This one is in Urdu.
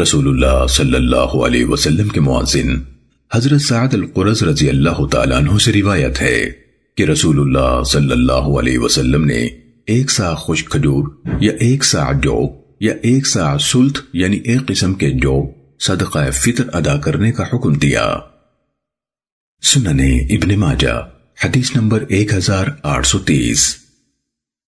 رسول اللہ صلی اللہ علیہ وسلم کے معزن حضرت سعد القرز رضی اللہ تعالیٰ عنہ سے روایت ہے کہ رسول اللہ صلی اللہ علیہ وسلم نے ایک سا خوش کھجور یا ایک سا جو یا ایک سا سلط یعنی ایک قسم کے جو صدقہ فطر ادا کرنے کا حکم دیا۔ سننے ابن ماجہ، حدیث نمبر ایک ہزار آٹھ سو تیس۔